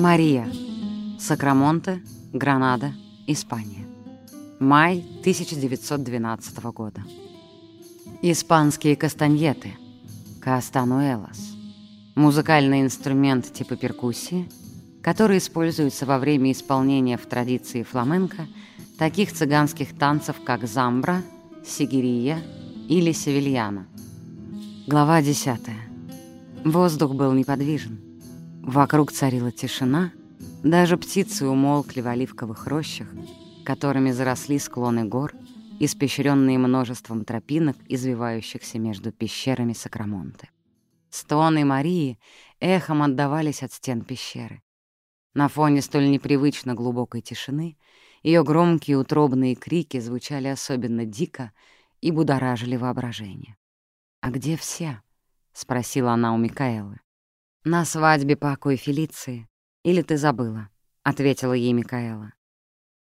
Мария. Сакрамонте, Гранада, Испания. Май 1912 года. Испанские кастаньеты. Кастануэлос. Музыкальный инструмент типа перкуссии, который используется во время исполнения в традиции фламенко таких цыганских танцев, как замбра, сигирия или севильяна. Глава 10. Воздух был неподвижен. Вокруг царила тишина, даже птицы умолкли в оливковых рощах, которыми заросли склоны гор, испещренные множеством тропинок, извивающихся между пещерами Сакрамонты. Стоны Марии эхом отдавались от стен пещеры. На фоне столь непривычно глубокой тишины ее громкие утробные крики звучали особенно дико и будоражили воображение. «А где все?» — спросила она у Микаэлы. «На свадьбе Паку и Фелиции. Или ты забыла?» — ответила ей Микаэла.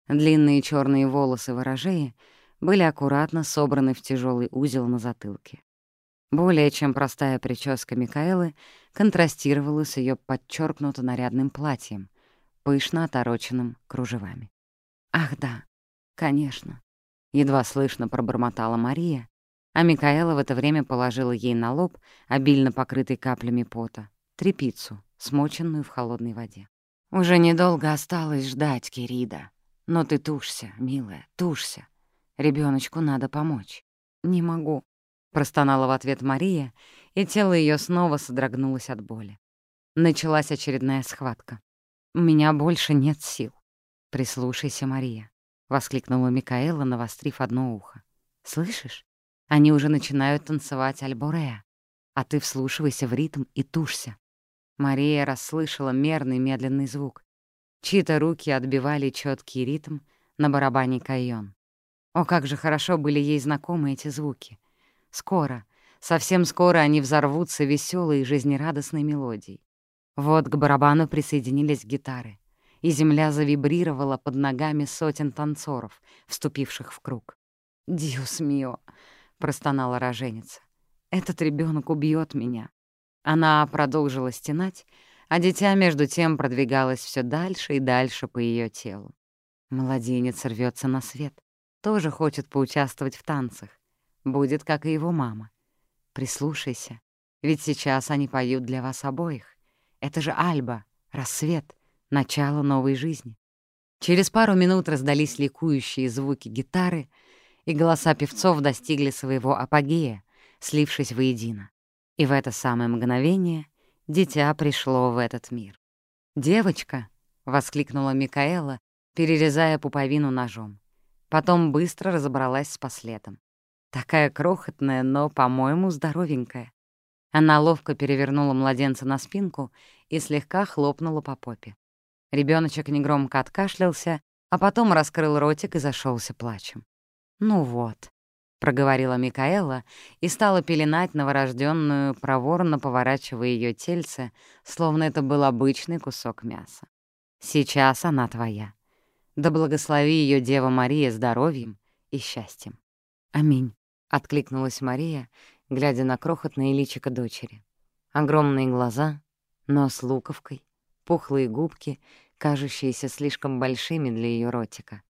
Длинные черные волосы ворожеи были аккуратно собраны в тяжелый узел на затылке. Более чем простая прическа Микаэлы контрастировала с ее подчеркнуто нарядным платьем, пышно отороченным кружевами. «Ах да, конечно», — едва слышно пробормотала Мария, а Микаэла в это время положила ей на лоб, обильно покрытый каплями пота, трепицу, смоченную в холодной воде. «Уже недолго осталось ждать, Кирида. Но ты тушься, милая, тушься. Ребеночку надо помочь». «Не могу», — простонала в ответ Мария, и тело ее снова содрогнулось от боли. Началась очередная схватка. «У меня больше нет сил». «Прислушайся, Мария», — воскликнула Микаэла, навострив одно ухо. «Слышишь? Они уже начинают танцевать альборея, а ты вслушивайся в ритм и тушься. Мария расслышала мерный медленный звук. Чьи-то руки отбивали четкий ритм на барабане кайон. О, как же хорошо были ей знакомы эти звуки. Скоро, совсем скоро они взорвутся веселой и жизнерадостной мелодией. Вот к барабану присоединились гитары, и земля завибрировала под ногами сотен танцоров, вступивших в круг. «Диус мио!» — простонала роженица. «Этот ребенок убьет меня. Она продолжила стенать, а дитя между тем продвигалось все дальше и дальше по ее телу. Младенец рвется на свет, тоже хочет поучаствовать в танцах. Будет, как и его мама. Прислушайся, ведь сейчас они поют для вас обоих. Это же Альба, рассвет, начало новой жизни. Через пару минут раздались ликующие звуки гитары, и голоса певцов достигли своего апогея, слившись воедино. И в это самое мгновение дитя пришло в этот мир. «Девочка!» — воскликнула Микаэла, перерезая пуповину ножом. Потом быстро разобралась с последом. Такая крохотная, но, по-моему, здоровенькая. Она ловко перевернула младенца на спинку и слегка хлопнула по попе. Ребеночек негромко откашлялся, а потом раскрыл ротик и зашелся плачем. «Ну вот», — проговорила Микаэла и стала пеленать новорожденную, проворно поворачивая ее тельце, словно это был обычный кусок мяса. «Сейчас она твоя. Да благослови ее Дева Мария здоровьем и счастьем». «Аминь», — откликнулась Мария, глядя на крохотное личико дочери. Огромные глаза, нос луковкой, пухлые губки, кажущиеся слишком большими для ее ротика.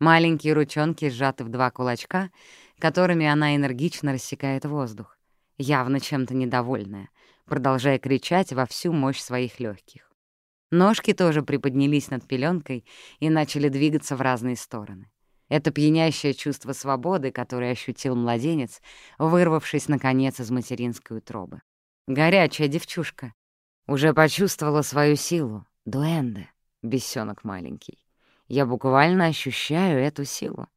Маленькие ручонки сжаты в два кулачка, которыми она энергично рассекает воздух, явно чем-то недовольная, продолжая кричать во всю мощь своих легких. Ножки тоже приподнялись над пеленкой и начали двигаться в разные стороны. Это пьянящее чувство свободы, которое ощутил младенец, вырвавшись, наконец, из материнской утробы. Горячая девчушка. Уже почувствовала свою силу. Дуэнде, бесенок маленький. Я буквально ощущаю эту силу.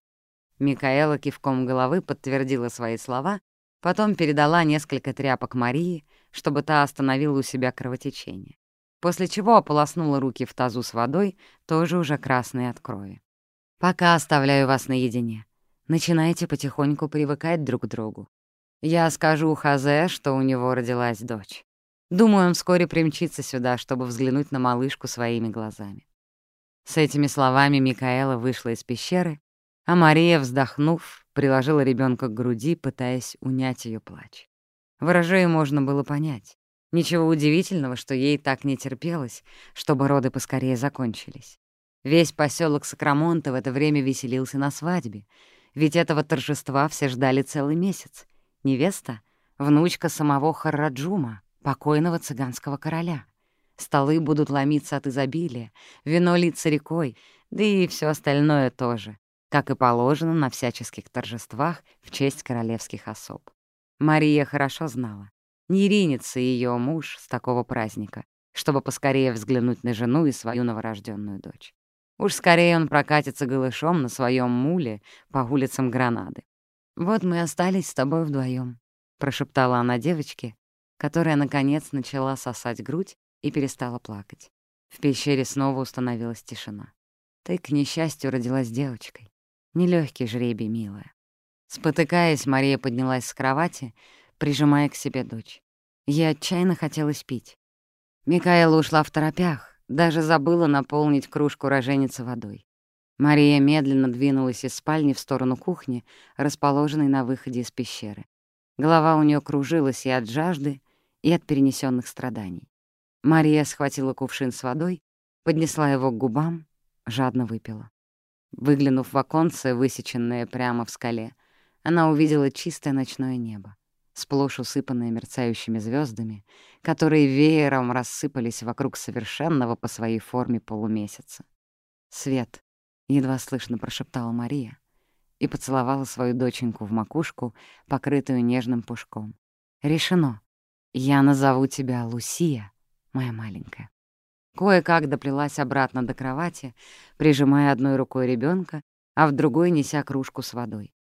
Микаэла кивком головы подтвердила свои слова, потом передала несколько тряпок Марии, чтобы та остановила у себя кровотечение. После чего ополоснула руки в тазу с водой, тоже уже красной от крови. «Пока оставляю вас наедине. Начинайте потихоньку привыкать друг к другу. Я скажу Хазе, что у него родилась дочь. Думаю, он вскоре примчится сюда, чтобы взглянуть на малышку своими глазами. С этими словами Микаэла вышла из пещеры, а Мария, вздохнув, приложила ребенка к груди, пытаясь унять ее плач. Ворожею можно было понять. Ничего удивительного, что ей так не терпелось, чтобы роды поскорее закончились. Весь поселок Сакрамонта в это время веселился на свадьбе, ведь этого торжества все ждали целый месяц. Невеста — внучка самого Харраджума, покойного цыганского короля. Столы будут ломиться от изобилия, вино литься рекой, да и все остальное тоже, как и положено на всяческих торжествах в честь королевских особ. Мария хорошо знала, не ринется ее муж с такого праздника, чтобы поскорее взглянуть на жену и свою новорожденную дочь. Уж скорее он прокатится голышом на своем муле по улицам Гранады. «Вот мы остались с тобой вдвоем, прошептала она девочке, которая, наконец, начала сосать грудь и перестала плакать. В пещере снова установилась тишина. Ты, к несчастью, родилась девочкой. Нелегкий жребий, милая. Спотыкаясь, Мария поднялась с кровати, прижимая к себе дочь. Ей отчаянно хотелось пить. Микаэла ушла в торопях, даже забыла наполнить кружку роженицы водой. Мария медленно двинулась из спальни в сторону кухни, расположенной на выходе из пещеры. Голова у нее кружилась и от жажды, и от перенесенных страданий. Мария схватила кувшин с водой, поднесла его к губам, жадно выпила. Выглянув в оконце, высеченное прямо в скале, она увидела чистое ночное небо, сплошь усыпанное мерцающими звездами, которые веером рассыпались вокруг совершенного по своей форме полумесяца. «Свет», — едва слышно прошептала Мария и поцеловала свою доченьку в макушку, покрытую нежным пушком. «Решено. Я назову тебя Лусия, моя маленькая». Кое-как доплелась обратно до кровати, прижимая одной рукой ребенка, а в другой неся кружку с водой.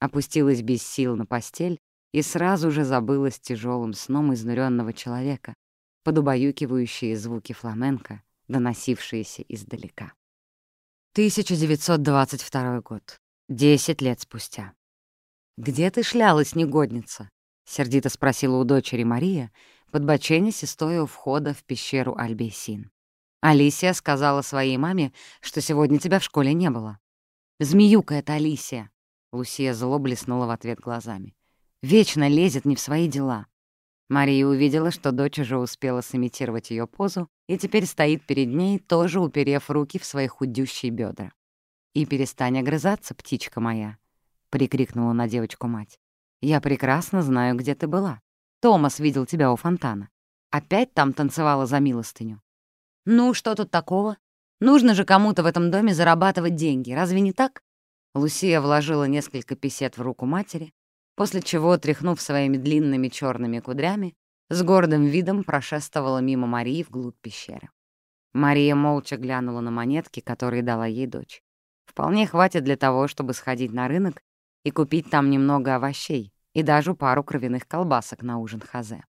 Опустилась без сил на постель и сразу же забылась тяжелым сном изнуренного человека, под убаюкивающие звуки фламенко, доносившиеся издалека. 1922 год. Десять лет спустя. «Где ты шлялась, негодница?» — сердито спросила у дочери Мария, подбоченясь и стоя у входа в пещеру Альбейсин. Алисия сказала своей маме, что сегодня тебя в школе не было. «Змеюка это Алисия!» Лусия зло блеснула в ответ глазами. «Вечно лезет не в свои дела». Мария увидела, что дочь уже успела сымитировать ее позу и теперь стоит перед ней, тоже уперев руки в свои худющие бедра. «И перестань огрызаться, птичка моя», — прикрикнула на девочку мать. «Я прекрасно знаю, где ты была. Томас видел тебя у фонтана. Опять там танцевала за милостыню. «Ну, что тут такого? Нужно же кому-то в этом доме зарабатывать деньги, разве не так?» Лусия вложила несколько песет в руку матери, после чего, тряхнув своими длинными черными кудрями, с гордым видом прошествовала мимо Марии вглубь пещеры. Мария молча глянула на монетки, которые дала ей дочь. Вполне хватит для того, чтобы сходить на рынок и купить там немного овощей и даже пару кровяных колбасок на ужин хазе.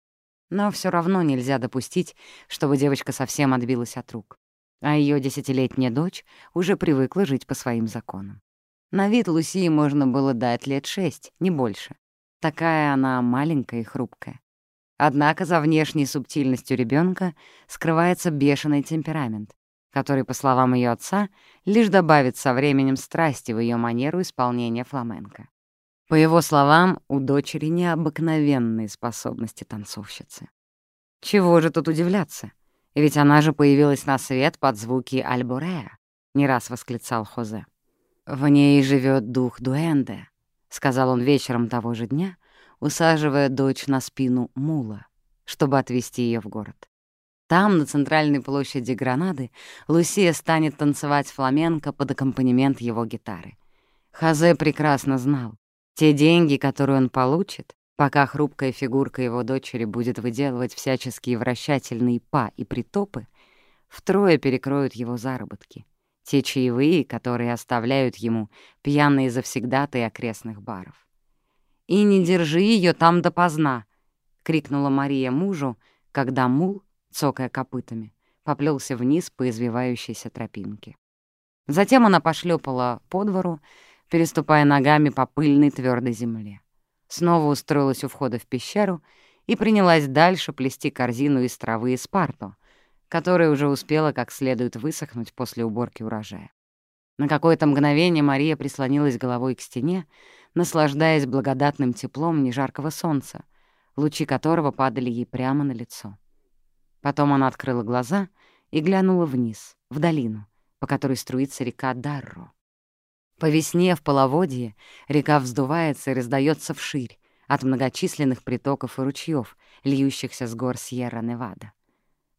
Но все равно нельзя допустить, чтобы девочка совсем отбилась от рук. А ее десятилетняя дочь уже привыкла жить по своим законам. На вид Лусии можно было дать лет шесть, не больше. Такая она маленькая и хрупкая. Однако за внешней субтильностью ребенка скрывается бешеный темперамент, который, по словам ее отца, лишь добавит со временем страсти в ее манеру исполнения фламенко. По его словам, у дочери необыкновенные способности танцовщицы. Чего же тут удивляться? Ведь она же появилась на свет под звуки Альборея, — не раз восклицал Хозе. «В ней живет дух Дуэнде», — сказал он вечером того же дня, усаживая дочь на спину мула, чтобы отвезти ее в город. Там, на центральной площади Гранады, Лусия станет танцевать фламенко под аккомпанемент его гитары. Хазе прекрасно знал, те деньги, которые он получит, пока хрупкая фигурка его дочери будет выделывать всяческие вращательные па и притопы, втрое перекроют его заработки. Те чаевые, которые оставляют ему пьяные завсегдатые окрестных баров. «И не держи ее там допоздна!» — крикнула Мария мужу, когда мул, цокая копытами, поплелся вниз по извивающейся тропинке. Затем она пошлепала по двору, переступая ногами по пыльной твердой земле. Снова устроилась у входа в пещеру и принялась дальше плести корзину из травы и спарту, которая уже успела как следует высохнуть после уборки урожая. На какое-то мгновение Мария прислонилась головой к стене, наслаждаясь благодатным теплом нежаркого солнца, лучи которого падали ей прямо на лицо. Потом она открыла глаза и глянула вниз, в долину, по которой струится река Дарро. По весне в половодье река вздувается и раздается вширь от многочисленных притоков и ручьев, льющихся с гор Сьерра-Невада.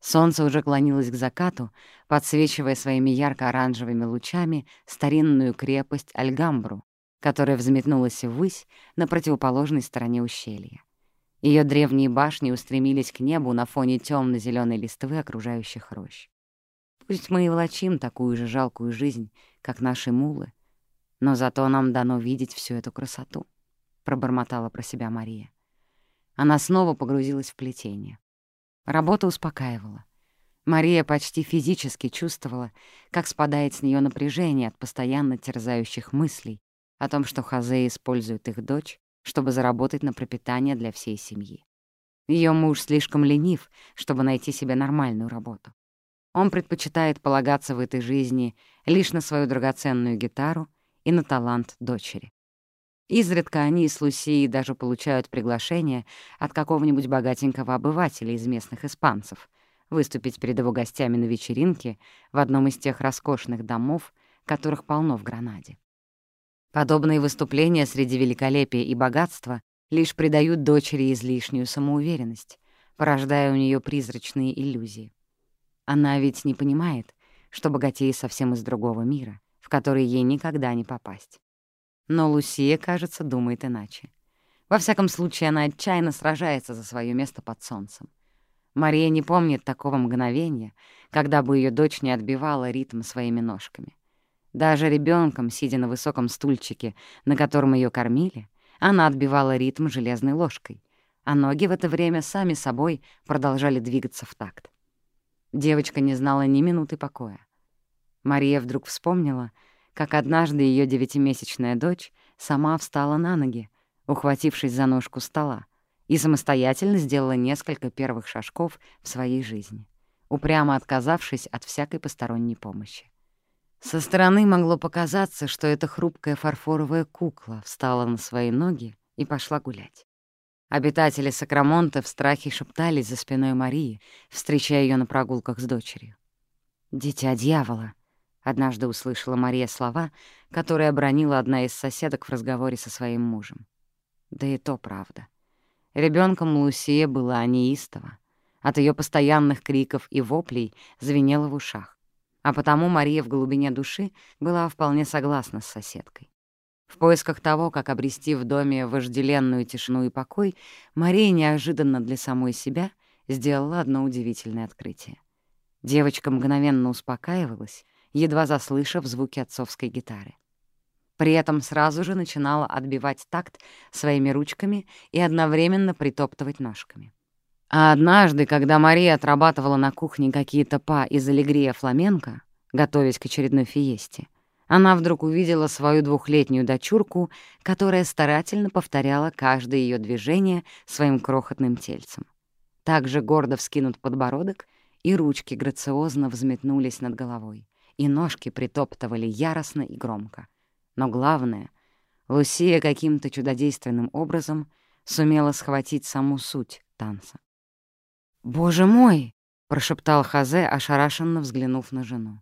Солнце уже клонилось к закату, подсвечивая своими ярко-оранжевыми лучами старинную крепость Альгамбру, которая взметнулась ввысь на противоположной стороне ущелья. Ее древние башни устремились к небу на фоне темно зеленой листвы окружающих рощ. Пусть мы и влачим такую же жалкую жизнь, как наши мулы, но зато нам дано видеть всю эту красоту, — пробормотала про себя Мария. Она снова погрузилась в плетение. Работа успокаивала. Мария почти физически чувствовала, как спадает с нее напряжение от постоянно терзающих мыслей о том, что Хозе использует их дочь чтобы заработать на пропитание для всей семьи. Ее муж слишком ленив, чтобы найти себе нормальную работу. Он предпочитает полагаться в этой жизни лишь на свою драгоценную гитару и на талант дочери. Изредка они с Лусией даже получают приглашение от какого-нибудь богатенького обывателя из местных испанцев выступить перед его гостями на вечеринке в одном из тех роскошных домов, которых полно в Гранаде. Подобные выступления среди великолепия и богатства лишь придают дочери излишнюю самоуверенность, порождая у нее призрачные иллюзии. Она ведь не понимает, что богатей совсем из другого мира, в который ей никогда не попасть. Но Лусия, кажется, думает иначе. Во всяком случае, она отчаянно сражается за свое место под солнцем. Мария не помнит такого мгновения, когда бы ее дочь не отбивала ритм своими ножками. Даже ребенком, сидя на высоком стульчике, на котором ее кормили, она отбивала ритм железной ложкой, а ноги в это время сами собой продолжали двигаться в такт. Девочка не знала ни минуты покоя. Мария вдруг вспомнила, как однажды ее девятимесячная дочь сама встала на ноги, ухватившись за ножку стола, и самостоятельно сделала несколько первых шажков в своей жизни, упрямо отказавшись от всякой посторонней помощи. Со стороны могло показаться, что эта хрупкая фарфоровая кукла встала на свои ноги и пошла гулять. Обитатели Сакрамонта в страхе шептались за спиной Марии, встречая ее на прогулках с дочерью. «Дитя дьявола», — однажды услышала Мария слова, которые обронила одна из соседок в разговоре со своим мужем. Да и то правда. Ребенком Лусия была неистова. От ее постоянных криков и воплей звенело в ушах а потому Мария в глубине души была вполне согласна с соседкой. В поисках того, как обрести в доме вожделенную тишину и покой, Мария неожиданно для самой себя сделала одно удивительное открытие. Девочка мгновенно успокаивалась, едва заслышав звуки отцовской гитары. При этом сразу же начинала отбивать такт своими ручками и одновременно притоптывать ножками. А однажды, когда Мария отрабатывала на кухне какие-то па из аллегрия фламенко, готовясь к очередной фиесте, она вдруг увидела свою двухлетнюю дочурку, которая старательно повторяла каждое ее движение своим крохотным тельцем. Также гордо вскинут подбородок, и ручки грациозно взметнулись над головой, и ножки притоптывали яростно и громко. Но главное, Лусия каким-то чудодейственным образом сумела схватить саму суть танца. «Боже мой!» — прошептал Хазе, ошарашенно взглянув на жену.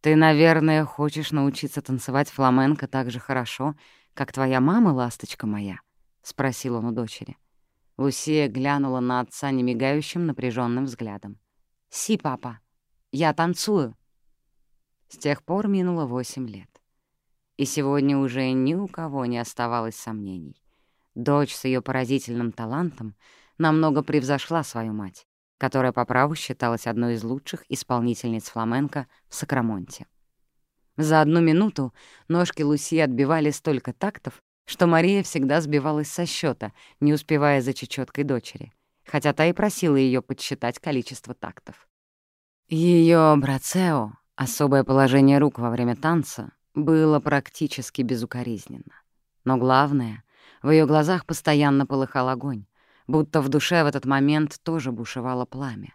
«Ты, наверное, хочешь научиться танцевать фламенко так же хорошо, как твоя мама, ласточка моя?» — спросил он у дочери. Лусия глянула на отца немигающим напряженным взглядом. «Си, папа, я танцую!» С тех пор минуло восемь лет. И сегодня уже ни у кого не оставалось сомнений. Дочь с ее поразительным талантом намного превзошла свою мать которая по праву считалась одной из лучших исполнительниц фламенко в Сакрамонте. За одну минуту ножки Луси отбивали столько тактов, что Мария всегда сбивалась со счета, не успевая за чечеткой дочери, хотя та и просила ее подсчитать количество тактов. Ее брацео, особое положение рук во время танца, было практически безукоризненно. Но главное, в ее глазах постоянно полыхал огонь, будто в душе в этот момент тоже бушевало пламя.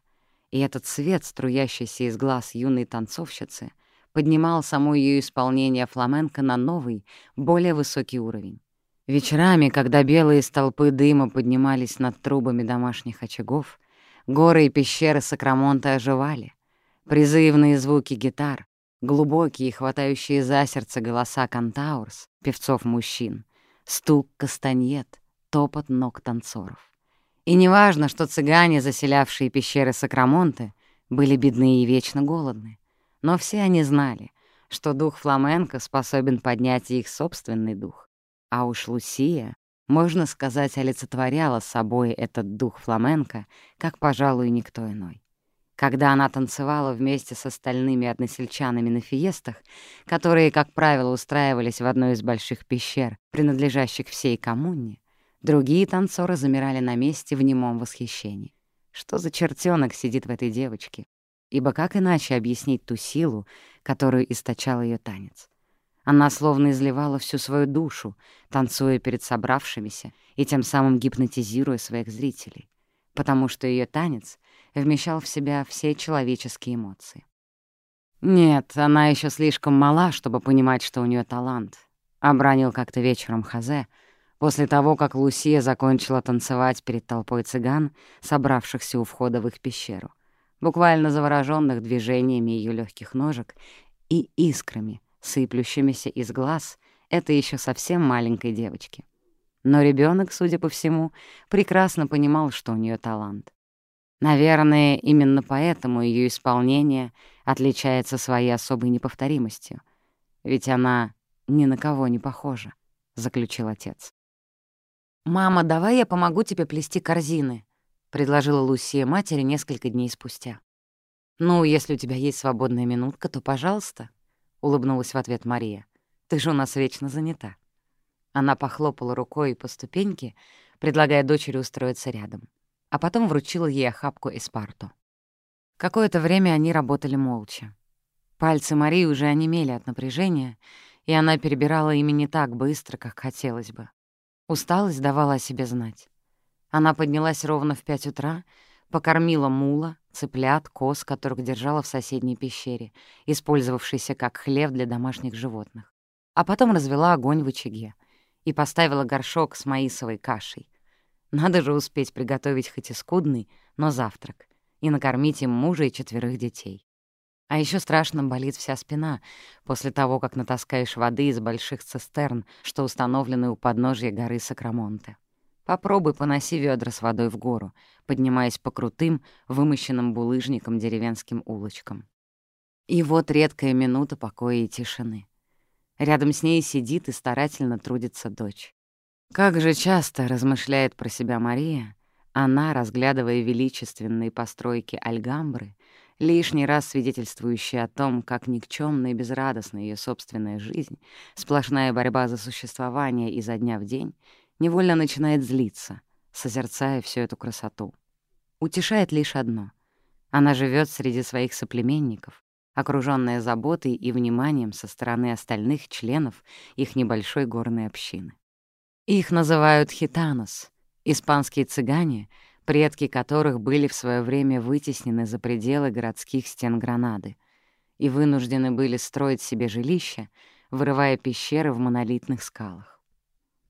И этот свет, струящийся из глаз юной танцовщицы, поднимал само ее исполнение фламенко на новый, более высокий уровень. Вечерами, когда белые столпы дыма поднимались над трубами домашних очагов, горы и пещеры Сакрамонта оживали. Призывные звуки гитар, глубокие, хватающие за сердце голоса кантаурс, певцов-мужчин, стук кастаньет, топот ног танцоров. И неважно, что цыгане, заселявшие пещеры Сакрамонте, были бедны и вечно голодны, но все они знали, что дух фламенко способен поднять их собственный дух. А уж Лусия, можно сказать, олицетворяла собой этот дух фламенко, как, пожалуй, никто иной. Когда она танцевала вместе с остальными односельчанами на фиестах, которые, как правило, устраивались в одной из больших пещер, принадлежащих всей коммуне, другие танцоры замирали на месте в немом восхищении. Что за чертенок сидит в этой девочке? Ибо как иначе объяснить ту силу, которую источал ее танец? Она словно изливала всю свою душу, танцуя перед собравшимися и тем самым гипнотизируя своих зрителей, потому что ее танец вмещал в себя все человеческие эмоции. «Нет, она еще слишком мала, чтобы понимать, что у нее талант», — обронил как-то вечером Хазе, после того, как Лусия закончила танцевать перед толпой цыган, собравшихся у входа в их пещеру, буквально заворожённых движениями ее легких ножек и искрами, сыплющимися из глаз это еще совсем маленькой девочки. Но ребенок, судя по всему, прекрасно понимал, что у нее талант. Наверное, именно поэтому ее исполнение отличается своей особой неповторимостью. Ведь она ни на кого не похожа, — заключил отец. «Мама, давай я помогу тебе плести корзины», — предложила Лусия матери несколько дней спустя. «Ну, если у тебя есть свободная минутка, то пожалуйста», — улыбнулась в ответ Мария. «Ты же у нас вечно занята». Она похлопала рукой по ступеньке, предлагая дочери устроиться рядом а потом вручила ей охапку эспарту. Какое-то время они работали молча. Пальцы Марии уже онемели от напряжения, и она перебирала ими не так быстро, как хотелось бы. Усталость давала о себе знать. Она поднялась ровно в пять утра, покормила мула, цыплят, коз, которых держала в соседней пещере, использовавшейся как хлев для домашних животных. А потом развела огонь в очаге и поставила горшок с маисовой кашей — надо же успеть приготовить хоть и скудный, но завтрак, и накормить им мужа и четверых детей. А еще страшно болит вся спина после того, как натаскаешь воды из больших цистерн, что установлены у подножья горы Сакрамонте. Попробуй поноси ведра с водой в гору, поднимаясь по крутым, вымощенным булыжником деревенским улочкам. И вот редкая минута покоя и тишины. Рядом с ней сидит и старательно трудится дочь. Как же часто, размышляет про себя Мария, она, разглядывая величественные постройки Альгамбры, лишний раз свидетельствующие о том, как никчёмна и безрадостна ее собственная жизнь, сплошная борьба за существование изо дня в день, невольно начинает злиться, созерцая всю эту красоту. Утешает лишь одно — она живет среди своих соплеменников, окружённая заботой и вниманием со стороны остальных членов их небольшой горной общины. Их называют хитанос, испанские цыгане, предки которых были в свое время вытеснены за пределы городских стен Гранады и вынуждены были строить себе жилища, вырывая пещеры в монолитных скалах.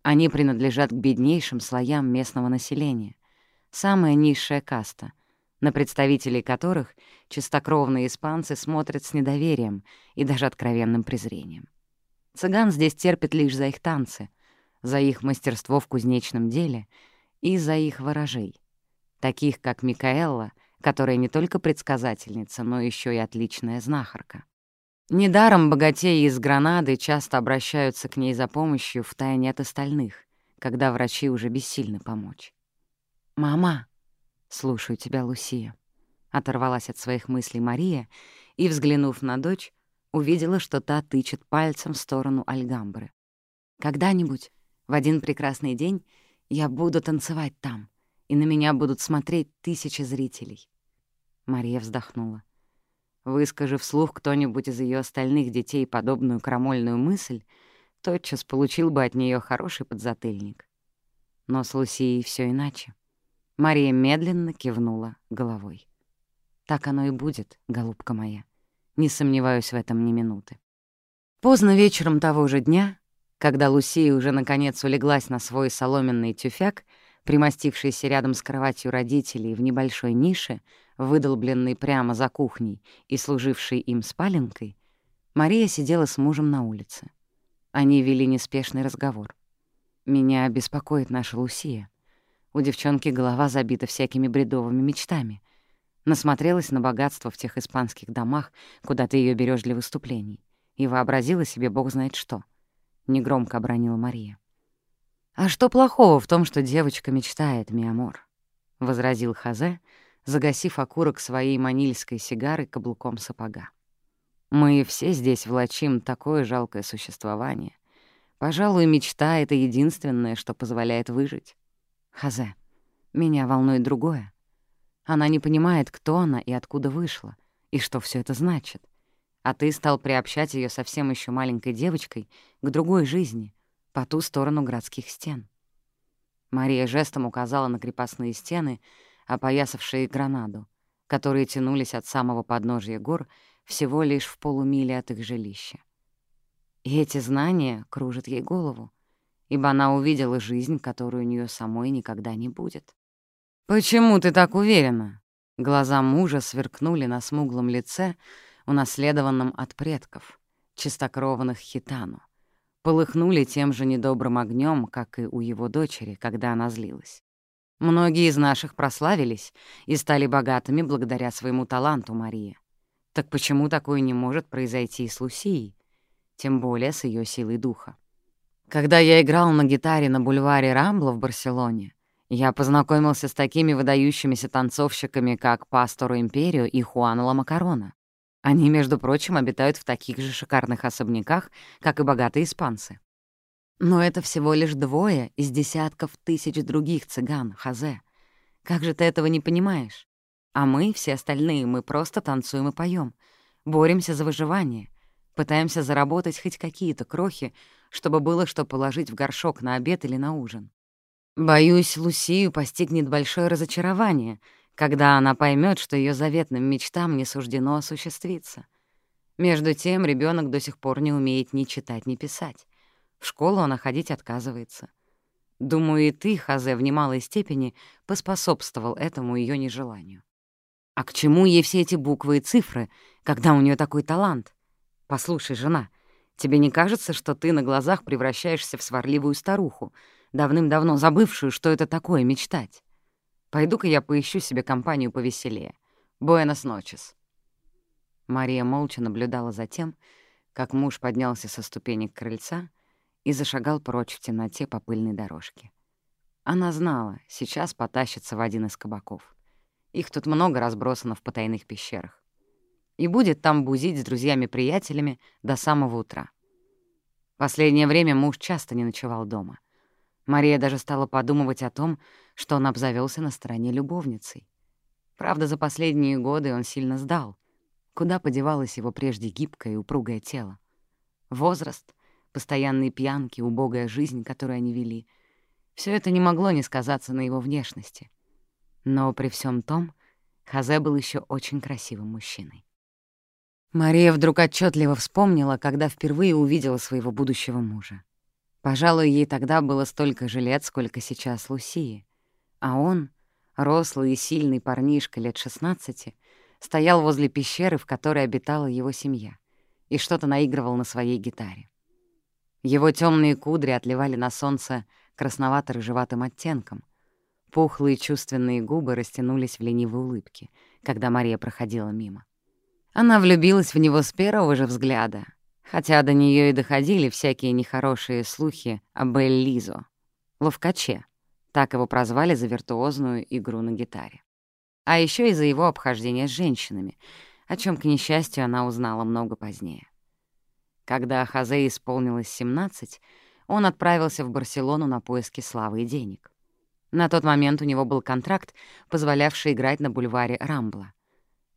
Они принадлежат к беднейшим слоям местного населения, самая низшая каста, на представителей которых чистокровные испанцы смотрят с недоверием и даже откровенным презрением. Цыган здесь терпит лишь за их танцы — за их мастерство в кузнечном деле и за их ворожей, таких как Микаэлла, которая не только предсказательница, но еще и отличная знахарка. Недаром богатеи из Гранады часто обращаются к ней за помощью в тайне от остальных, когда врачи уже бессильны помочь. «Мама!» — слушаю тебя, Лусия. Оторвалась от своих мыслей Мария и, взглянув на дочь, увидела, что та тычет пальцем в сторону Альгамбры. «Когда-нибудь в один прекрасный день я буду танцевать там, и на меня будут смотреть тысячи зрителей. Мария вздохнула. Выскажи вслух кто-нибудь из ее остальных детей подобную крамольную мысль, тотчас получил бы от нее хороший подзатыльник. Но с Лусией все иначе. Мария медленно кивнула головой. «Так оно и будет, голубка моя. Не сомневаюсь в этом ни минуты». Поздно вечером того же дня, когда Лусия уже наконец улеглась на свой соломенный тюфяк, примостившийся рядом с кроватью родителей в небольшой нише, выдолбленной прямо за кухней и служившей им спаленкой, Мария сидела с мужем на улице. Они вели неспешный разговор. «Меня беспокоит наша Лусия», у девчонки голова забита всякими бредовыми мечтами. Насмотрелась на богатство в тех испанских домах, куда ты ее берешь для выступлений, и вообразила себе бог знает что. Негромко обронила Мария. «А что плохого в том, что девочка мечтает, миамор?» — возразил Хазе, загасив окурок своей манильской сигары каблуком сапога. «Мы все здесь влачим такое жалкое существование. Пожалуй, мечта — это единственное, что позволяет выжить. Хазе, меня волнует другое. Она не понимает, кто она и откуда вышла, и что все это значит. А ты стал приобщать ее совсем еще маленькой девочкой к другой жизни, по ту сторону городских стен. Мария жестом указала на крепостные стены, опоясавшие гранаду, которые тянулись от самого подножия гор всего лишь в полумиле от их жилища. И эти знания кружат ей голову ибо она увидела жизнь, которую у нее самой никогда не будет. «Почему ты так уверена?» Глаза мужа сверкнули на смуглом лице, унаследованном от предков, чистокрованных хитану. Полыхнули тем же недобрым огнем, как и у его дочери, когда она злилась. Многие из наших прославились и стали богатыми благодаря своему таланту, Мария. Так почему такое не может произойти с Лусией? Тем более с ее силой духа. Когда я играл на гитаре на бульваре Рамбла в Барселоне, я познакомился с такими выдающимися танцовщиками, как Пастору Империо и Хуану Макарона. Они, между прочим, обитают в таких же шикарных особняках, как и богатые испанцы. Но это всего лишь двое из десятков тысяч других цыган, Хазе. Как же ты этого не понимаешь? А мы, все остальные, мы просто танцуем и поем, боремся за выживание, пытаемся заработать хоть какие-то крохи, чтобы было что положить в горшок на обед или на ужин. Боюсь, Лусию постигнет большое разочарование, когда она поймет, что ее заветным мечтам не суждено осуществиться. Между тем ребенок до сих пор не умеет ни читать, ни писать. В школу она ходить отказывается. Думаю, и ты, Хазе, в немалой степени поспособствовал этому ее нежеланию. А к чему ей все эти буквы и цифры, когда у нее такой талант? Послушай, жена, Тебе не кажется, что ты на глазах превращаешься в сварливую старуху, давным-давно забывшую, что это такое мечтать? Пойду-ка я поищу себе компанию повеселее. Буэнос ночес». Мария молча наблюдала за тем, как муж поднялся со ступенек крыльца и зашагал прочь в темноте по пыльной дорожке. Она знала, сейчас потащится в один из кабаков. Их тут много разбросано в потайных пещерах и будет там бузить с друзьями-приятелями до самого утра. Последнее время муж часто не ночевал дома. Мария даже стала подумывать о том, что он обзавелся на стороне любовницей. Правда, за последние годы он сильно сдал. Куда подевалось его прежде гибкое и упругое тело? Возраст, постоянные пьянки, убогая жизнь, которую они вели — все это не могло не сказаться на его внешности. Но при всем том Хазе был еще очень красивым мужчиной. Мария вдруг отчетливо вспомнила, когда впервые увидела своего будущего мужа. Пожалуй, ей тогда было столько же лет, сколько сейчас Лусии. А он, рослый и сильный парнишка лет 16, стоял возле пещеры, в которой обитала его семья, и что-то наигрывал на своей гитаре. Его темные кудри отливали на солнце красновато-рыжеватым оттенком. Пухлые чувственные губы растянулись в ленивой улыбке, когда Мария проходила мимо. Она влюбилась в него с первого же взгляда, хотя до нее и доходили всякие нехорошие слухи об Эллизо, ловкаче, так его прозвали за виртуозную игру на гитаре. А еще и за его обхождение с женщинами, о чем, к несчастью, она узнала много позднее. Когда Хозе исполнилось 17, он отправился в Барселону на поиски славы и денег. На тот момент у него был контракт, позволявший играть на бульваре Рамбла.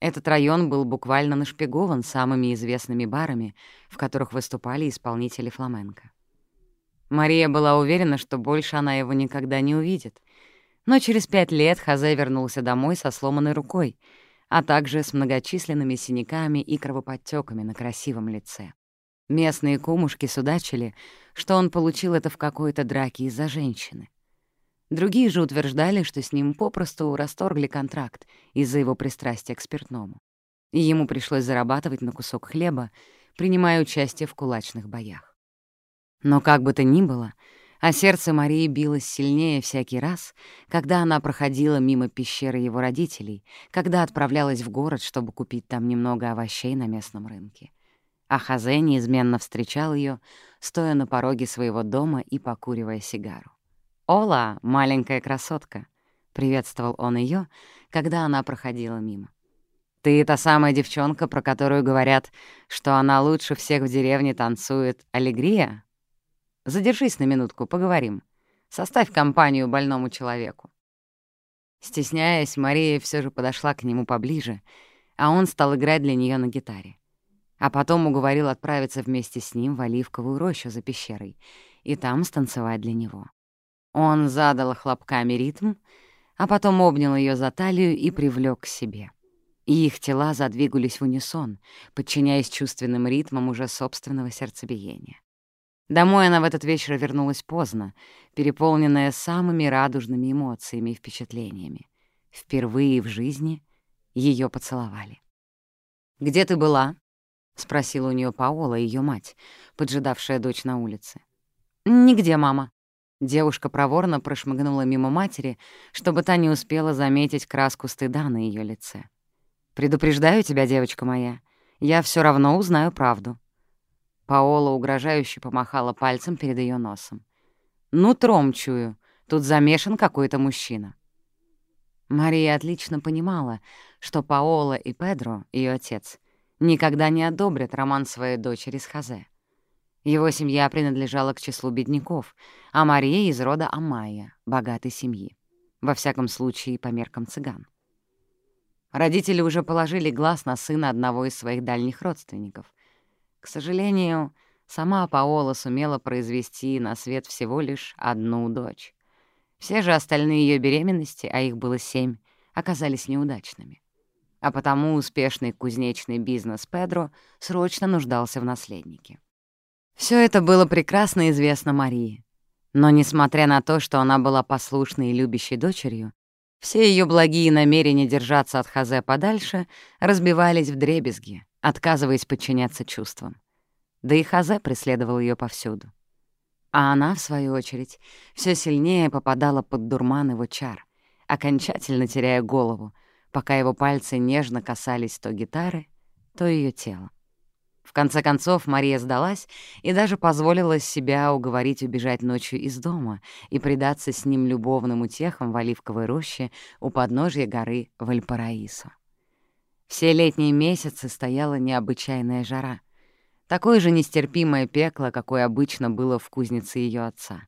Этот район был буквально нашпигован самыми известными барами, в которых выступали исполнители фламенко. Мария была уверена, что больше она его никогда не увидит. Но через пять лет Хазе вернулся домой со сломанной рукой, а также с многочисленными синяками и кровоподтеками на красивом лице. Местные кумушки судачили, что он получил это в какой-то драке из-за женщины. Другие же утверждали, что с ним попросту расторгли контракт из-за его пристрастия к спиртному. И ему пришлось зарабатывать на кусок хлеба, принимая участие в кулачных боях. Но как бы то ни было, а сердце Марии билось сильнее всякий раз, когда она проходила мимо пещеры его родителей, когда отправлялась в город, чтобы купить там немного овощей на местном рынке. А Хазе неизменно встречал ее, стоя на пороге своего дома и покуривая сигару. «Ола, маленькая красотка!» — приветствовал он ее, когда она проходила мимо. «Ты та самая девчонка, про которую говорят, что она лучше всех в деревне танцует Аллегрия? Задержись на минутку, поговорим. Составь компанию больному человеку». Стесняясь, Мария все же подошла к нему поближе, а он стал играть для нее на гитаре. А потом уговорил отправиться вместе с ним в оливковую рощу за пещерой и там станцевать для него. Он задал хлопками ритм, а потом обнял ее за талию и привлек к себе. И их тела задвигались в унисон, подчиняясь чувственным ритмам уже собственного сердцебиения. Домой она в этот вечер вернулась поздно, переполненная самыми радужными эмоциями и впечатлениями. Впервые в жизни ее поцеловали. «Где ты была?» — спросила у нее Паола, ее мать, поджидавшая дочь на улице. «Нигде, мама», Девушка проворно прошмыгнула мимо матери, чтобы та не успела заметить краску стыда на ее лице. «Предупреждаю тебя, девочка моя, я все равно узнаю правду». Паола угрожающе помахала пальцем перед ее носом. «Ну, тром чую, тут замешан какой-то мужчина». Мария отлично понимала, что Паола и Педро, ее отец, никогда не одобрят роман своей дочери с Хазе. Его семья принадлежала к числу бедняков, а Мария — из рода Амайя, богатой семьи. Во всяком случае, по меркам цыган. Родители уже положили глаз на сына одного из своих дальних родственников. К сожалению, сама Паола сумела произвести на свет всего лишь одну дочь. Все же остальные ее беременности, а их было семь, оказались неудачными. А потому успешный кузнечный бизнес Педро срочно нуждался в наследнике. Все это было прекрасно известно Марии. Но, несмотря на то, что она была послушной и любящей дочерью, все ее благие намерения держаться от Хазе подальше разбивались в дребезги, отказываясь подчиняться чувствам. Да и Хазе преследовал ее повсюду. А она, в свою очередь, все сильнее попадала под дурман его чар, окончательно теряя голову, пока его пальцы нежно касались то гитары, то ее тела. В конце концов, Мария сдалась и даже позволила себя уговорить убежать ночью из дома и предаться с ним любовным утехам в оливковой роще у подножья горы Вальпараисо. Все летние месяцы стояла необычайная жара. Такое же нестерпимое пекло, какое обычно было в кузнице ее отца.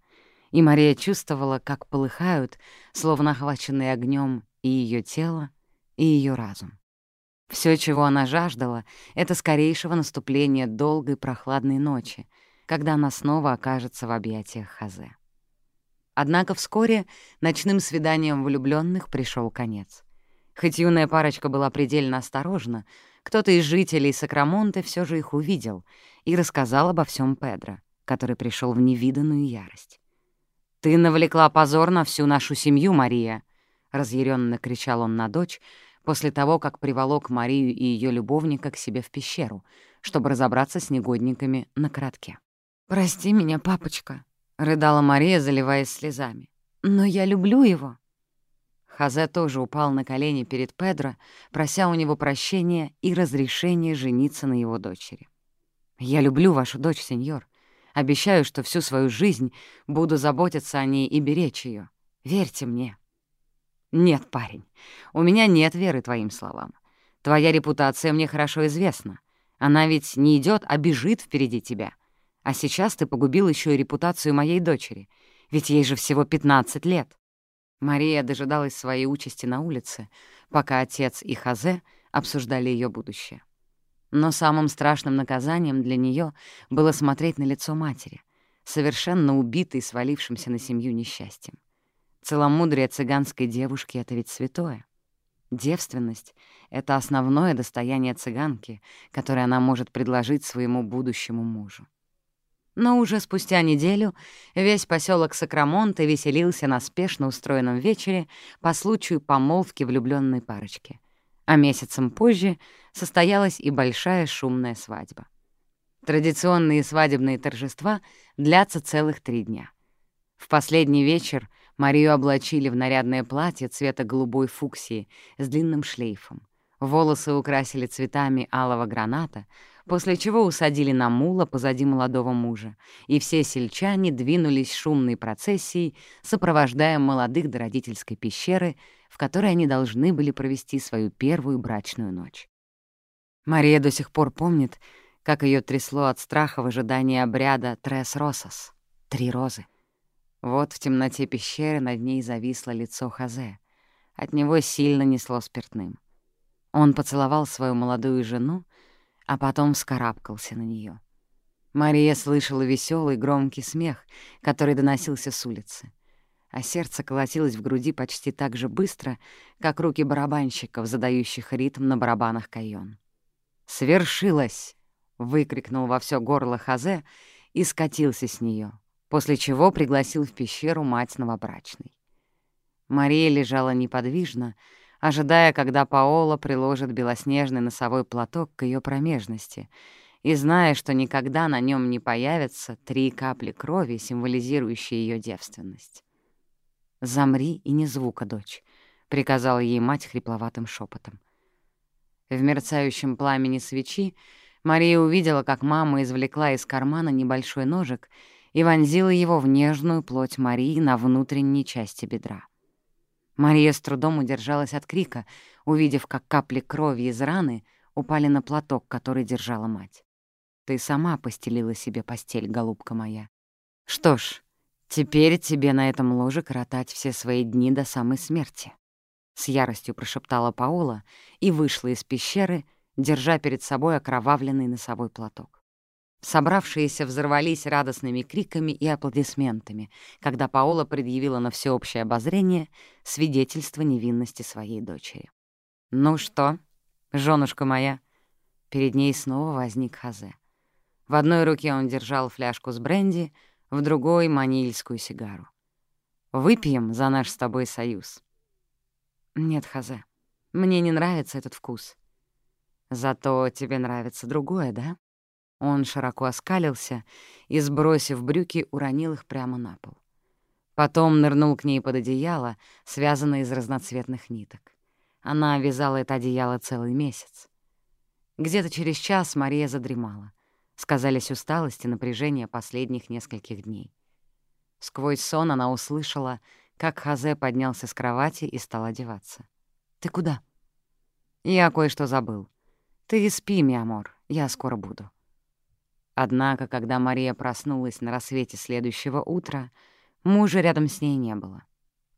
И Мария чувствовала, как полыхают, словно охваченные огнем, и ее тело, и ее разум. Все, чего она жаждала, — это скорейшего наступления долгой прохладной ночи, когда она снова окажется в объятиях Хазе. Однако вскоре ночным свиданием влюбленных пришел конец. Хоть юная парочка была предельно осторожна, кто-то из жителей Сакрамонте все же их увидел и рассказал обо всем Педро, который пришел в невиданную ярость. «Ты навлекла позор на всю нашу семью, Мария!» — разъяренно кричал он на дочь, после того, как приволок Марию и ее любовника к себе в пещеру, чтобы разобраться с негодниками на коротке. «Прости меня, папочка», — рыдала Мария, заливаясь слезами. «Но я люблю его». Хазе тоже упал на колени перед Педро, прося у него прощения и разрешения жениться на его дочери. «Я люблю вашу дочь, сеньор. Обещаю, что всю свою жизнь буду заботиться о ней и беречь ее. Верьте мне». «Нет, парень, у меня нет веры твоим словам. Твоя репутация мне хорошо известна. Она ведь не идет, а бежит впереди тебя. А сейчас ты погубил еще и репутацию моей дочери, ведь ей же всего 15 лет». Мария дожидалась своей участи на улице, пока отец и Хазе обсуждали ее будущее. Но самым страшным наказанием для нее было смотреть на лицо матери, совершенно убитой свалившимся на семью несчастьем. Целомудрие цыганской девушки — это ведь святое. Девственность — это основное достояние цыганки, которое она может предложить своему будущему мужу. Но уже спустя неделю весь поселок Сакрамонте веселился на спешно устроенном вечере по случаю помолвки влюбленной парочки. А месяцем позже состоялась и большая шумная свадьба. Традиционные свадебные торжества длятся целых три дня. В последний вечер Марию облачили в нарядное платье цвета голубой фуксии с длинным шлейфом. Волосы украсили цветами алого граната, после чего усадили на мула позади молодого мужа, и все сельчане двинулись шумной процессией, сопровождая молодых до родительской пещеры, в которой они должны были провести свою первую брачную ночь. Мария до сих пор помнит, как ее трясло от страха в ожидании обряда «Трес Росос» — «Три розы». Вот в темноте пещеры над ней зависло лицо Хазе. От него сильно несло спиртным. Он поцеловал свою молодую жену, а потом вскарабкался на нее. Мария слышала веселый громкий смех, который доносился с улицы, а сердце колотилось в груди почти так же быстро, как руки барабанщиков, задающих ритм на барабанах кайон. «Свершилось!» — выкрикнул во все горло Хазе и скатился с нее после чего пригласил в пещеру мать новобрачной. Мария лежала неподвижно, ожидая, когда Паола приложит белоснежный носовой платок к ее промежности, и зная, что никогда на нем не появятся три капли крови, символизирующие ее девственность. «Замри и не звука, дочь», — приказала ей мать хрипловатым шепотом. В мерцающем пламени свечи Мария увидела, как мама извлекла из кармана небольшой ножик и вонзила его в нежную плоть Марии на внутренней части бедра. Мария с трудом удержалась от крика, увидев, как капли крови из раны упали на платок, который держала мать. «Ты сама постелила себе постель, голубка моя. Что ж, теперь тебе на этом ложе коротать все свои дни до самой смерти», — с яростью прошептала Паула и вышла из пещеры, держа перед собой окровавленный носовой платок. Собравшиеся взорвались радостными криками и аплодисментами, когда Паола предъявила на всеобщее обозрение свидетельство невинности своей дочери. «Ну что, женушка моя?» Перед ней снова возник Хазе. В одной руке он держал фляжку с бренди, в другой — манильскую сигару. «Выпьем за наш с тобой союз». «Нет, Хазе, мне не нравится этот вкус». «Зато тебе нравится другое, да?» Он широко оскалился и, сбросив брюки, уронил их прямо на пол. Потом нырнул к ней под одеяло, связанное из разноцветных ниток. Она вязала это одеяло целый месяц. Где-то через час Мария задремала. Сказались усталость и напряжение последних нескольких дней. Сквозь сон она услышала, как Хазе поднялся с кровати и стал одеваться. «Ты куда?» «Я кое-что забыл. Ты спи, mi amor, я скоро буду». Однако, когда Мария проснулась на рассвете следующего утра, мужа рядом с ней не было.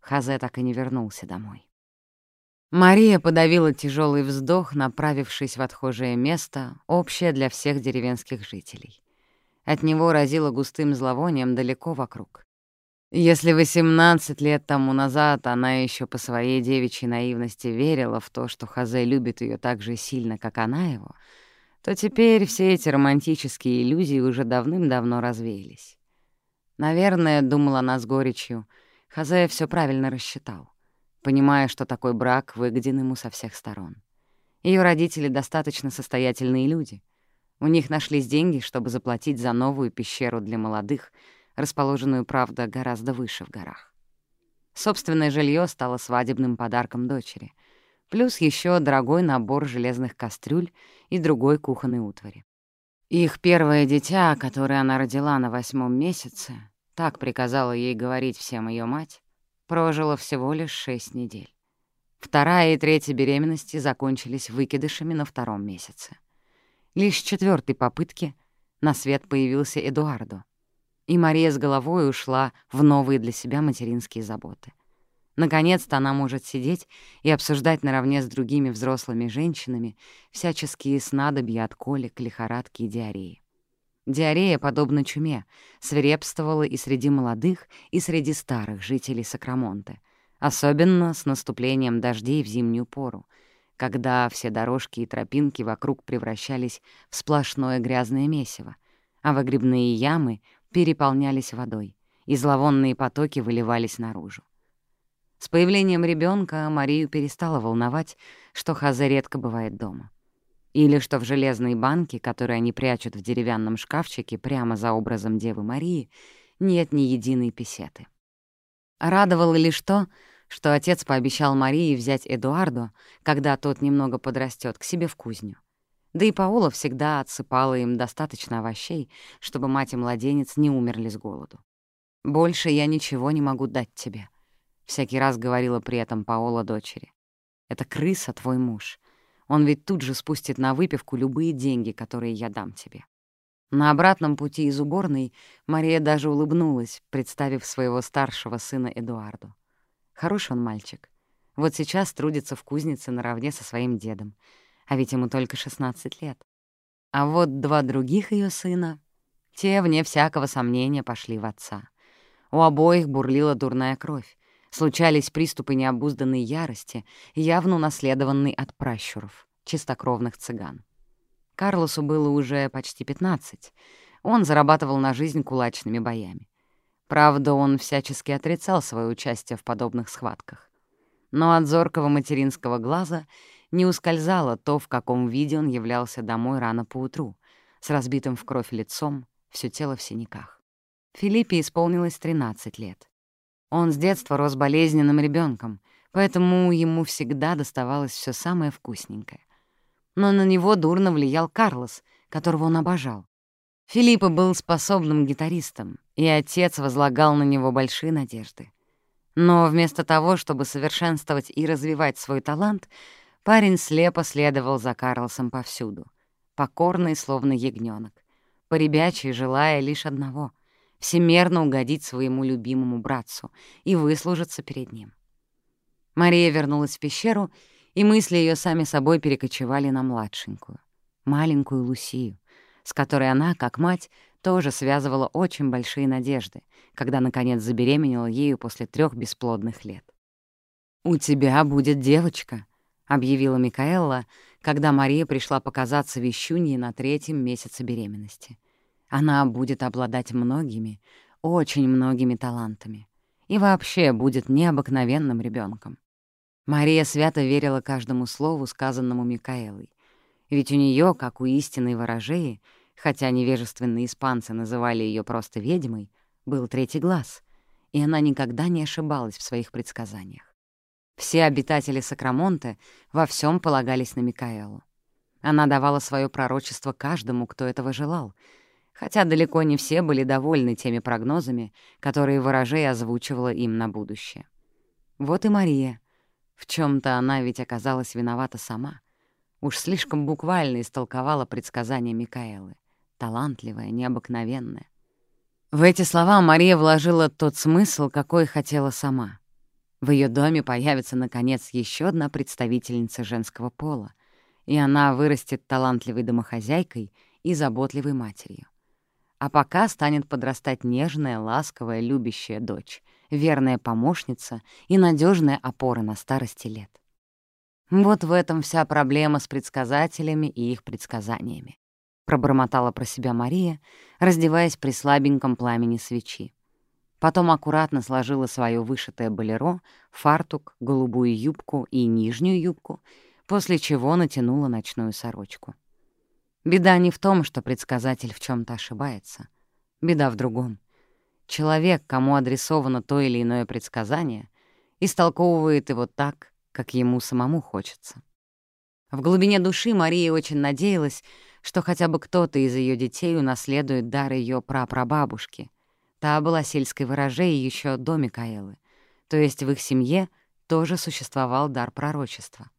Хазе так и не вернулся домой. Мария подавила тяжелый вздох, направившись в отхожее место, общее для всех деревенских жителей. От него разило густым зловонием далеко вокруг. Если 18 лет тому назад она еще по своей девичьей наивности верила в то, что Хазе любит ее так же сильно, как она его — то теперь все эти романтические иллюзии уже давным-давно развеялись. Наверное, думала она с горечью, Хазая все правильно рассчитал, понимая, что такой брак выгоден ему со всех сторон. Ее родители достаточно состоятельные люди. У них нашлись деньги, чтобы заплатить за новую пещеру для молодых, расположенную, правда, гораздо выше в горах. Собственное жилье стало свадебным подарком дочери — плюс еще дорогой набор железных кастрюль и другой кухонной утвари. Их первое дитя, которое она родила на восьмом месяце, так приказала ей говорить всем ее мать, прожило всего лишь шесть недель. Вторая и третья беременности закончились выкидышами на втором месяце. Лишь с четвертой попытки на свет появился Эдуардо, и Мария с головой ушла в новые для себя материнские заботы — Наконец-то она может сидеть и обсуждать наравне с другими взрослыми женщинами всяческие снадобья от колик, лихорадки и диареи. Диарея, подобно чуме, свирепствовала и среди молодых, и среди старых жителей Сакрамонте, особенно с наступлением дождей в зимнюю пору, когда все дорожки и тропинки вокруг превращались в сплошное грязное месиво, а выгребные ямы переполнялись водой, и зловонные потоки выливались наружу. С появлением ребенка Марию перестало волновать, что Хазе редко бывает дома. Или что в железной банке, которую они прячут в деревянном шкафчике прямо за образом Девы Марии, нет ни единой песеты. Радовало лишь то, что отец пообещал Марии взять Эдуарду, когда тот немного подрастет, к себе в кузню. Да и Паула всегда отсыпала им достаточно овощей, чтобы мать и младенец не умерли с голоду. «Больше я ничего не могу дать тебе», — всякий раз говорила при этом Паола дочери. «Это крыса, твой муж. Он ведь тут же спустит на выпивку любые деньги, которые я дам тебе». На обратном пути из уборной Мария даже улыбнулась, представив своего старшего сына Эдуарду. Хороший он мальчик. Вот сейчас трудится в кузнице наравне со своим дедом, а ведь ему только 16 лет. А вот два других ее сына, те, вне всякого сомнения, пошли в отца. У обоих бурлила дурная кровь, случались приступы необузданной ярости, явно унаследованной от пращуров, чистокровных цыган. Карлосу было уже почти 15. Он зарабатывал на жизнь кулачными боями. Правда, он всячески отрицал свое участие в подобных схватках. Но от зоркого материнского глаза не ускользало то, в каком виде он являлся домой рано поутру, с разбитым в кровь лицом, все тело в синяках. Филиппе исполнилось 13 лет. Он с детства рос болезненным ребенком, поэтому ему всегда доставалось все самое вкусненькое. Но на него дурно влиял Карлос, которого он обожал. Филиппа был способным гитаристом, и отец возлагал на него большие надежды. Но вместо того, чтобы совершенствовать и развивать свой талант, парень слепо следовал за Карлосом повсюду, покорный, словно ягнёнок, поребячий, желая лишь одного — всемерно угодить своему любимому братцу и выслужиться перед ним. Мария вернулась в пещеру, и мысли ее сами собой перекочевали на младшенькую, маленькую Лусию, с которой она, как мать, тоже связывала очень большие надежды, когда, наконец, забеременела ею после трех бесплодных лет. «У тебя будет девочка», — объявила Микаэлла, когда Мария пришла показаться вещуньей на третьем месяце беременности. Она будет обладать многими, очень многими талантами и вообще будет необыкновенным ребенком. Мария свято верила каждому слову, сказанному Микаэлой, ведь у нее, как у истинной ворожеи, хотя невежественные испанцы называли ее просто ведьмой, был третий глаз, и она никогда не ошибалась в своих предсказаниях. Все обитатели Сакрамонте во всем полагались на Микаэлу. Она давала свое пророчество каждому, кто этого желал — хотя далеко не все были довольны теми прогнозами, которые ворожей озвучивала им на будущее. Вот и Мария. В чем то она ведь оказалась виновата сама. Уж слишком буквально истолковала предсказания Микаэлы. Талантливая, необыкновенная. В эти слова Мария вложила тот смысл, какой хотела сама. В ее доме появится, наконец, еще одна представительница женского пола, и она вырастет талантливой домохозяйкой и заботливой матерью. А пока станет подрастать нежная, ласковая, любящая дочь, верная помощница и надежная опора на старости лет. Вот в этом вся проблема с предсказателями и их предсказаниями. Пробормотала про себя Мария, раздеваясь при слабеньком пламени свечи. Потом аккуратно сложила свое вышитое болеро, фартук, голубую юбку и нижнюю юбку, после чего натянула ночную сорочку. Беда не в том, что предсказатель в чем то ошибается. Беда в другом. Человек, кому адресовано то или иное предсказание, истолковывает его так, как ему самому хочется. В глубине души Мария очень надеялась, что хотя бы кто-то из ее детей унаследует дар ее прапрабабушки. Та была сельской ворожей еще до Микаэлы, то есть в их семье тоже существовал дар пророчества.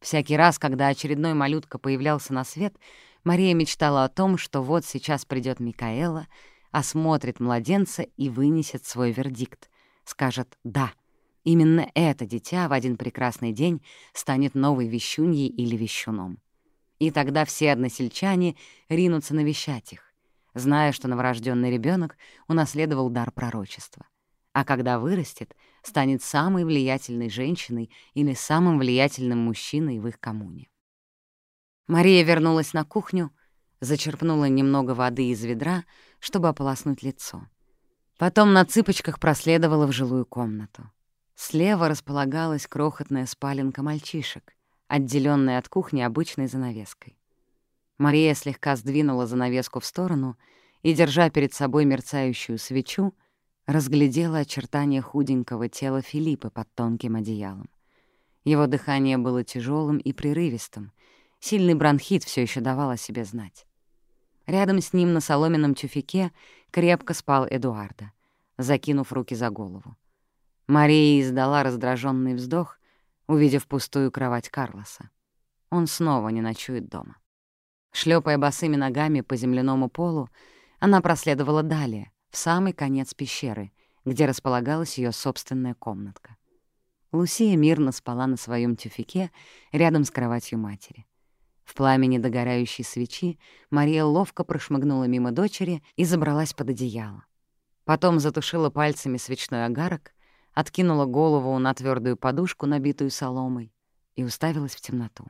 Всякий раз, когда очередной малютка появлялся на свет — Мария мечтала о том, что вот сейчас придет Микаэла, осмотрит младенца и вынесет свой вердикт. Скажет «да». Именно это дитя в один прекрасный день станет новой вещуньей или вещуном. И тогда все односельчане ринутся навещать их. зная, что новорожденный ребенок унаследовал дар пророчества. А когда вырастет, станет самой влиятельной женщиной или самым влиятельным мужчиной в их коммуне. Мария вернулась на кухню, зачерпнула немного воды из ведра, чтобы ополоснуть лицо. Потом на цыпочках проследовала в жилую комнату. Слева располагалась крохотная спаленка мальчишек, отделенная от кухни обычной занавеской. Мария слегка сдвинула занавеску в сторону и, держа перед собой мерцающую свечу, разглядела очертания худенького тела Филиппа под тонким одеялом. Его дыхание было тяжелым и прерывистым, сильный бронхит все еще давал о себе знать. Рядом с ним на соломенном тюфике крепко спал Эдуарда, закинув руки за голову. Мария издала раздраженный вздох, увидев пустую кровать Карлоса. Он снова не ночует дома. Шлепая босыми ногами по земляному полу, она проследовала далее, в самый конец пещеры, где располагалась ее собственная комнатка. Лусия мирно спала на своем тюфике рядом с кроватью матери. В пламени догорающей свечи Мария ловко прошмыгнула мимо дочери и забралась под одеяло. Потом затушила пальцами свечной огарок, откинула голову на твердую подушку, набитую соломой, и уставилась в темноту.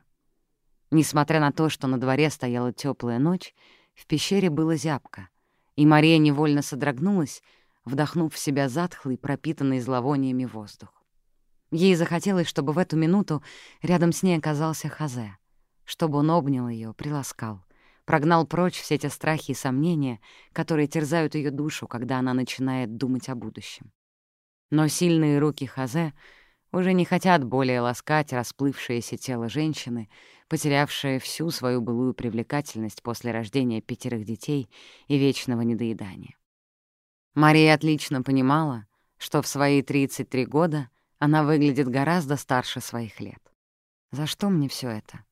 Несмотря на то, что на дворе стояла теплая ночь, в пещере было зябко, и Мария невольно содрогнулась, вдохнув в себя затхлый, пропитанный зловониями воздух. Ей захотелось, чтобы в эту минуту рядом с ней оказался Хазе — чтобы он обнял ее, приласкал, прогнал прочь все те страхи и сомнения, которые терзают ее душу, когда она начинает думать о будущем. Но сильные руки Хазе уже не хотят более ласкать расплывшееся тело женщины, потерявшее всю свою былую привлекательность после рождения пятерых детей и вечного недоедания. Мария отлично понимала, что в свои 33 года она выглядит гораздо старше своих лет. За что мне все это?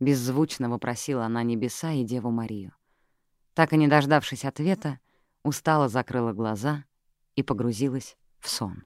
Беззвучно вопросила она небеса и Деву Марию. Так и не дождавшись ответа, устало закрыла глаза и погрузилась в сон.